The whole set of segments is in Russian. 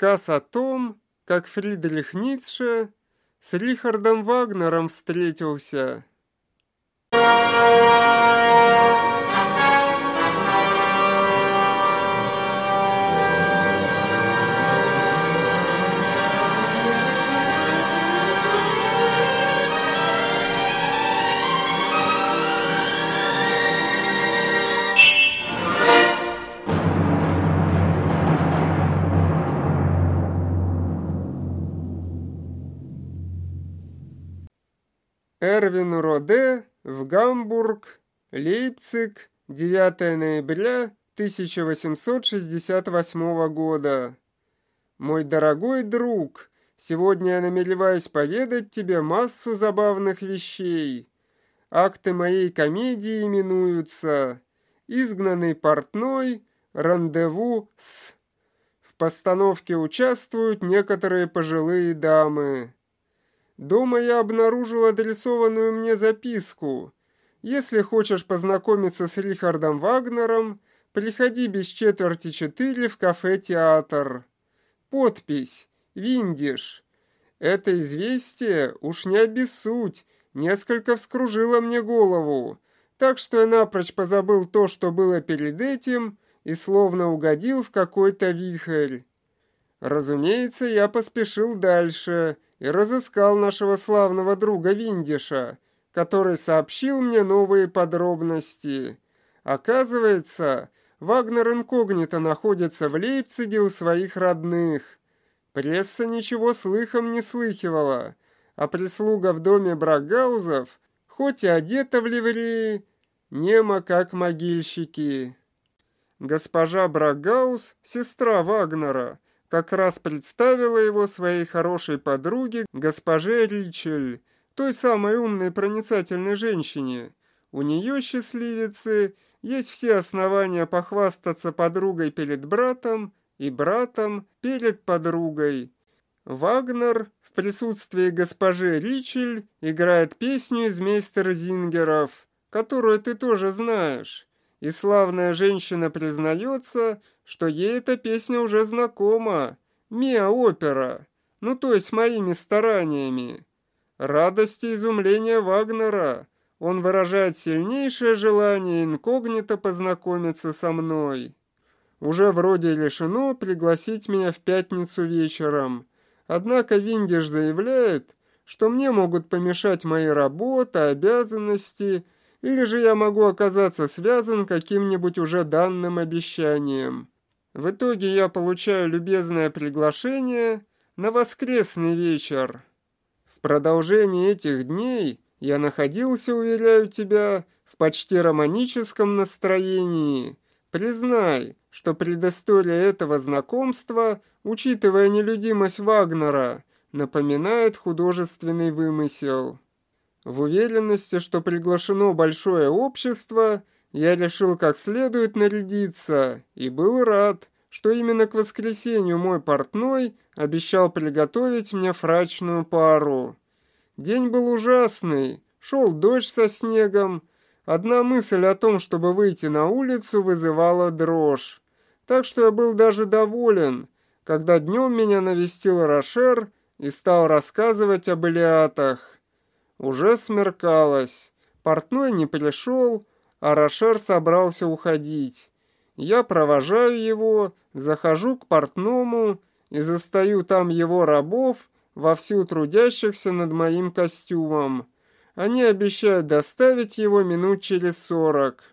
Рассказ о том, как Фридрих Ницше с Рихардом Вагнером встретился. Эрвин Роде в Гамбург, Лейпциг, 9 ноября 1868 года. Мой дорогой друг, сегодня я намереваюсь поведать тебе массу забавных вещей. Акты моей комедии именуются «Изгнанный портной», «Рандеву с». В постановке участвуют некоторые пожилые дамы. Дома я обнаружил адресованную мне записку. Если хочешь познакомиться с Рихардом Вагнером, приходи без четверти четыре в кафе-театр. Подпись «Виндиш». Это известие, уж не обессудь, несколько вскружило мне голову, так что я напрочь позабыл то, что было перед этим, и словно угодил в какой-то вихрь. Разумеется, я поспешил дальше — и разыскал нашего славного друга Виндиша, который сообщил мне новые подробности. Оказывается, Вагнер инкогнито находится в Лейпциге у своих родных. Пресса ничего слыхом не слыхивала, а прислуга в доме Брагаузов, хоть и одета в ливреи, нема как могильщики. Госпожа Брагаус, сестра Вагнера, как раз представила его своей хорошей подруге, госпоже Ричель, той самой умной проницательной женщине. У нее, счастливицы, есть все основания похвастаться подругой перед братом и братом перед подругой. Вагнер в присутствии госпожи Ричель играет песню из мейстера Зингеров, которую ты тоже знаешь. И славная женщина признается, что ей эта песня уже знакома. Миа-опера. Ну, то есть моими стараниями. Радость и изумление Вагнера. Он выражает сильнейшее желание инкогнито познакомиться со мной. Уже вроде решено пригласить меня в пятницу вечером. Однако Виндиш заявляет, что мне могут помешать мои работы, обязанности, или же я могу оказаться связан каким-нибудь уже данным обещанием. В итоге я получаю любезное приглашение на воскресный вечер. В продолжении этих дней я находился, уверяю тебя, в почти романическом настроении. Признай, что предыстория этого знакомства, учитывая нелюдимость Вагнера, напоминает художественный вымысел. В уверенности, что приглашено большое общество – я решил как следует нарядиться и был рад, что именно к воскресенью мой портной обещал приготовить мне фрачную пару. День был ужасный, шел дождь со снегом. Одна мысль о том, чтобы выйти на улицу, вызывала дрожь. Так что я был даже доволен, когда днем меня навестил Рошер и стал рассказывать об Илиатах. Уже смеркалось, портной не пришел, Арашер собрался уходить. Я провожаю его, захожу к портному и застаю там его рабов, вовсю трудящихся над моим костюмом. Они обещают доставить его минут через сорок.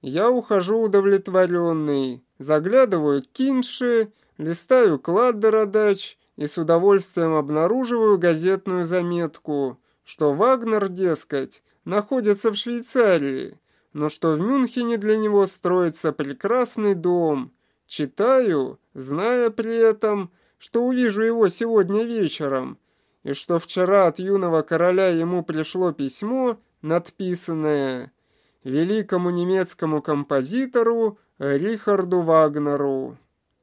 Я ухожу удовлетворенный, заглядываю к Кинши, листаю кладдеродач и с удовольствием обнаруживаю газетную заметку, что Вагнер, дескать, находится в Швейцарии но что в Мюнхене для него строится прекрасный дом. Читаю, зная при этом, что увижу его сегодня вечером, и что вчера от юного короля ему пришло письмо, надписанное великому немецкому композитору Рихарду Вагнеру.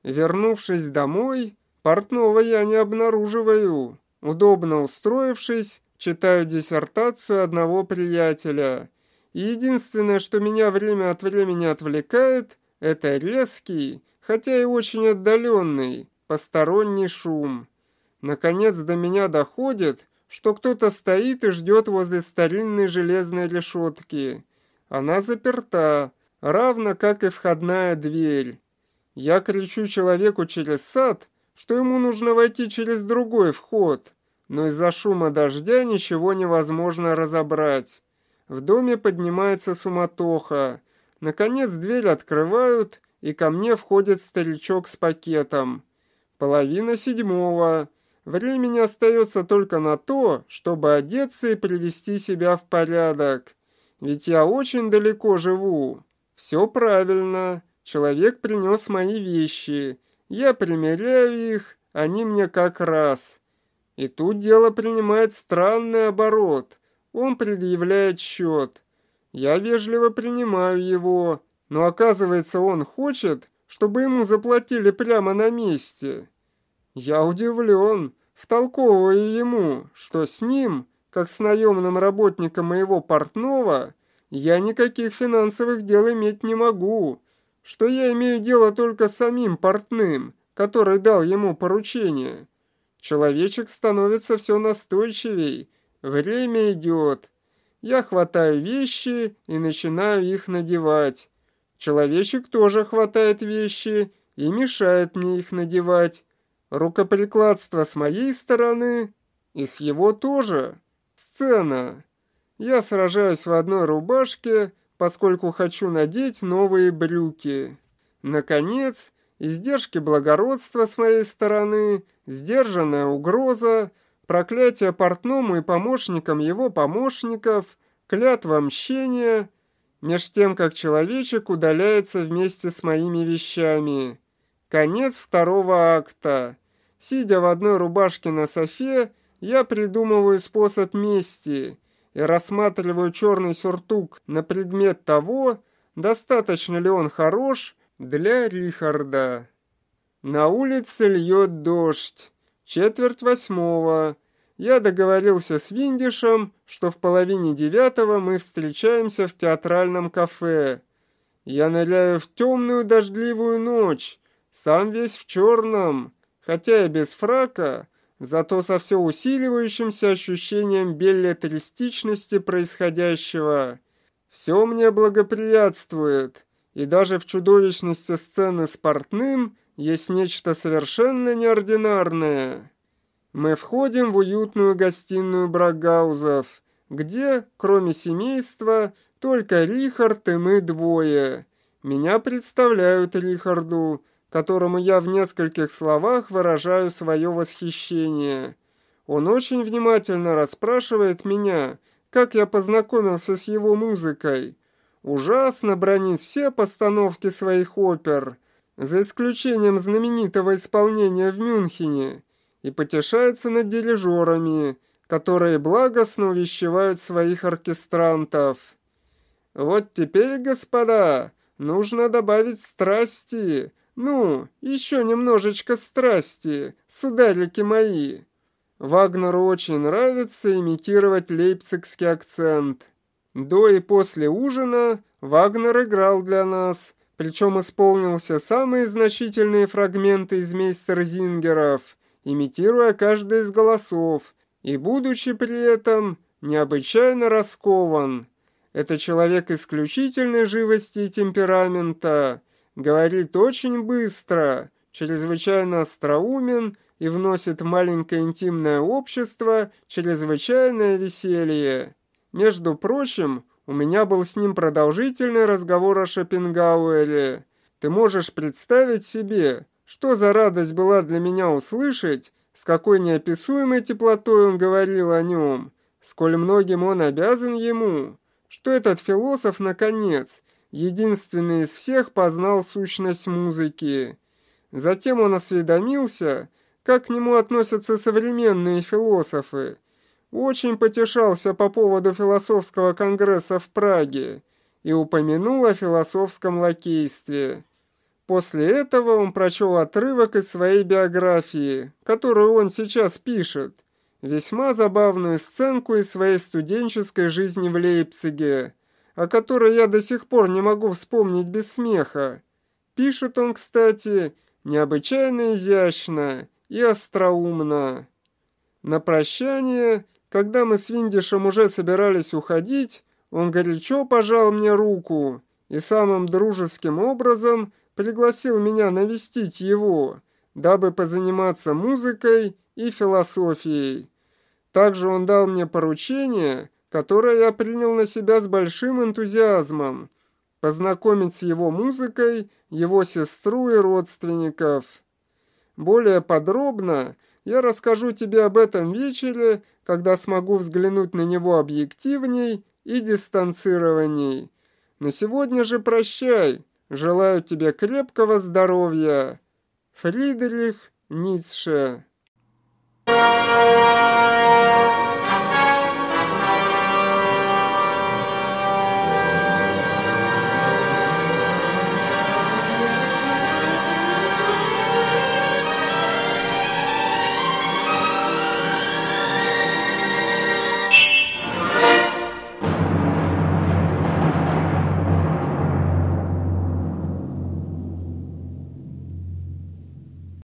Вернувшись домой, портного я не обнаруживаю. Удобно устроившись, читаю диссертацию одного приятеля – единственное, что меня время от времени отвлекает, это резкий, хотя и очень отдаленный, посторонний шум. Наконец до меня доходит, что кто-то стоит и ждет возле старинной железной решетки. Она заперта, равно как и входная дверь. Я кричу человеку через сад, что ему нужно войти через другой вход, но из-за шума дождя ничего невозможно разобрать. В доме поднимается суматоха. Наконец дверь открывают, и ко мне входит старичок с пакетом. Половина седьмого. Времени остается только на то, чтобы одеться и привести себя в порядок. Ведь я очень далеко живу. Все правильно. Человек принес мои вещи. Я примеряю их, они мне как раз. И тут дело принимает странный оборот. Он предъявляет счет. Я вежливо принимаю его, но оказывается он хочет, чтобы ему заплатили прямо на месте. Я удивлен, втолковываю ему, что с ним, как с наемным работником моего портного, я никаких финансовых дел иметь не могу, что я имею дело только с самим портным, который дал ему поручение. Человечек становится все настойчивей, время идет. Я хватаю вещи и начинаю их надевать. Человечек тоже хватает вещи и мешает мне их надевать. Рукоприкладство с моей стороны и с его тоже. Сцена. Я сражаюсь в одной рубашке, поскольку хочу надеть новые брюки. Наконец, издержки благородства с моей стороны, сдержанная угроза, проклятие портному и помощникам его помощников, клятва мщения, меж тем, как человечек удаляется вместе с моими вещами. Конец второго акта. Сидя в одной рубашке на софе, я придумываю способ мести — и рассматриваю черный сюртук на предмет того, достаточно ли он хорош для Рихарда. На улице льет дождь. Четверть восьмого. Я договорился с Виндишем, что в половине девятого мы встречаемся в театральном кафе. Я ныряю в темную дождливую ночь, сам весь в черном, хотя и без фрака, зато со все усиливающимся ощущением беллетристичности происходящего. Все мне благоприятствует, и даже в чудовищности сцены с портным есть нечто совершенно неординарное. Мы входим в уютную гостиную Брагаузов, где, кроме семейства, только Рихард и мы двое. Меня представляют Рихарду, которому я в нескольких словах выражаю свое восхищение. Он очень внимательно расспрашивает меня, как я познакомился с его музыкой. Ужасно бронит все постановки своих опер, за исключением знаменитого исполнения в Мюнхене, и потешается над дирижерами, которые благостно увещевают своих оркестрантов. Вот теперь, господа, нужно добавить страсти, «Ну, еще немножечко страсти, сударики мои!» Вагнеру очень нравится имитировать лейпцигский акцент. До и после ужина Вагнер играл для нас, причем исполнился самые значительные фрагменты из мейстера Зингеров, имитируя каждый из голосов, и будучи при этом необычайно раскован. Это человек исключительной живости и темперамента, говорит очень быстро, чрезвычайно остроумен и вносит в маленькое интимное общество чрезвычайное веселье. Между прочим, у меня был с ним продолжительный разговор о Шопенгауэре. Ты можешь представить себе, что за радость была для меня услышать, с какой неописуемой теплотой он говорил о нем, сколь многим он обязан ему, что этот философ, наконец, единственный из всех познал сущность музыки. Затем он осведомился, как к нему относятся современные философы. Очень потешался по поводу философского конгресса в Праге и упомянул о философском лакействе. После этого он прочел отрывок из своей биографии, которую он сейчас пишет, весьма забавную сценку из своей студенческой жизни в Лейпциге, о которой я до сих пор не могу вспомнить без смеха. Пишет он, кстати, необычайно изящно и остроумно. На прощание, когда мы с Виндишем уже собирались уходить, он горячо пожал мне руку и самым дружеским образом пригласил меня навестить его, дабы позаниматься музыкой и философией. Также он дал мне поручение, которое я принял на себя с большим энтузиазмом, познакомить с его музыкой его сестру и родственников. Более подробно я расскажу тебе об этом вечере, когда смогу взглянуть на него объективней и дистанцированней. На сегодня же прощай. Желаю тебе крепкого здоровья. Фридрих Ницше Thank you.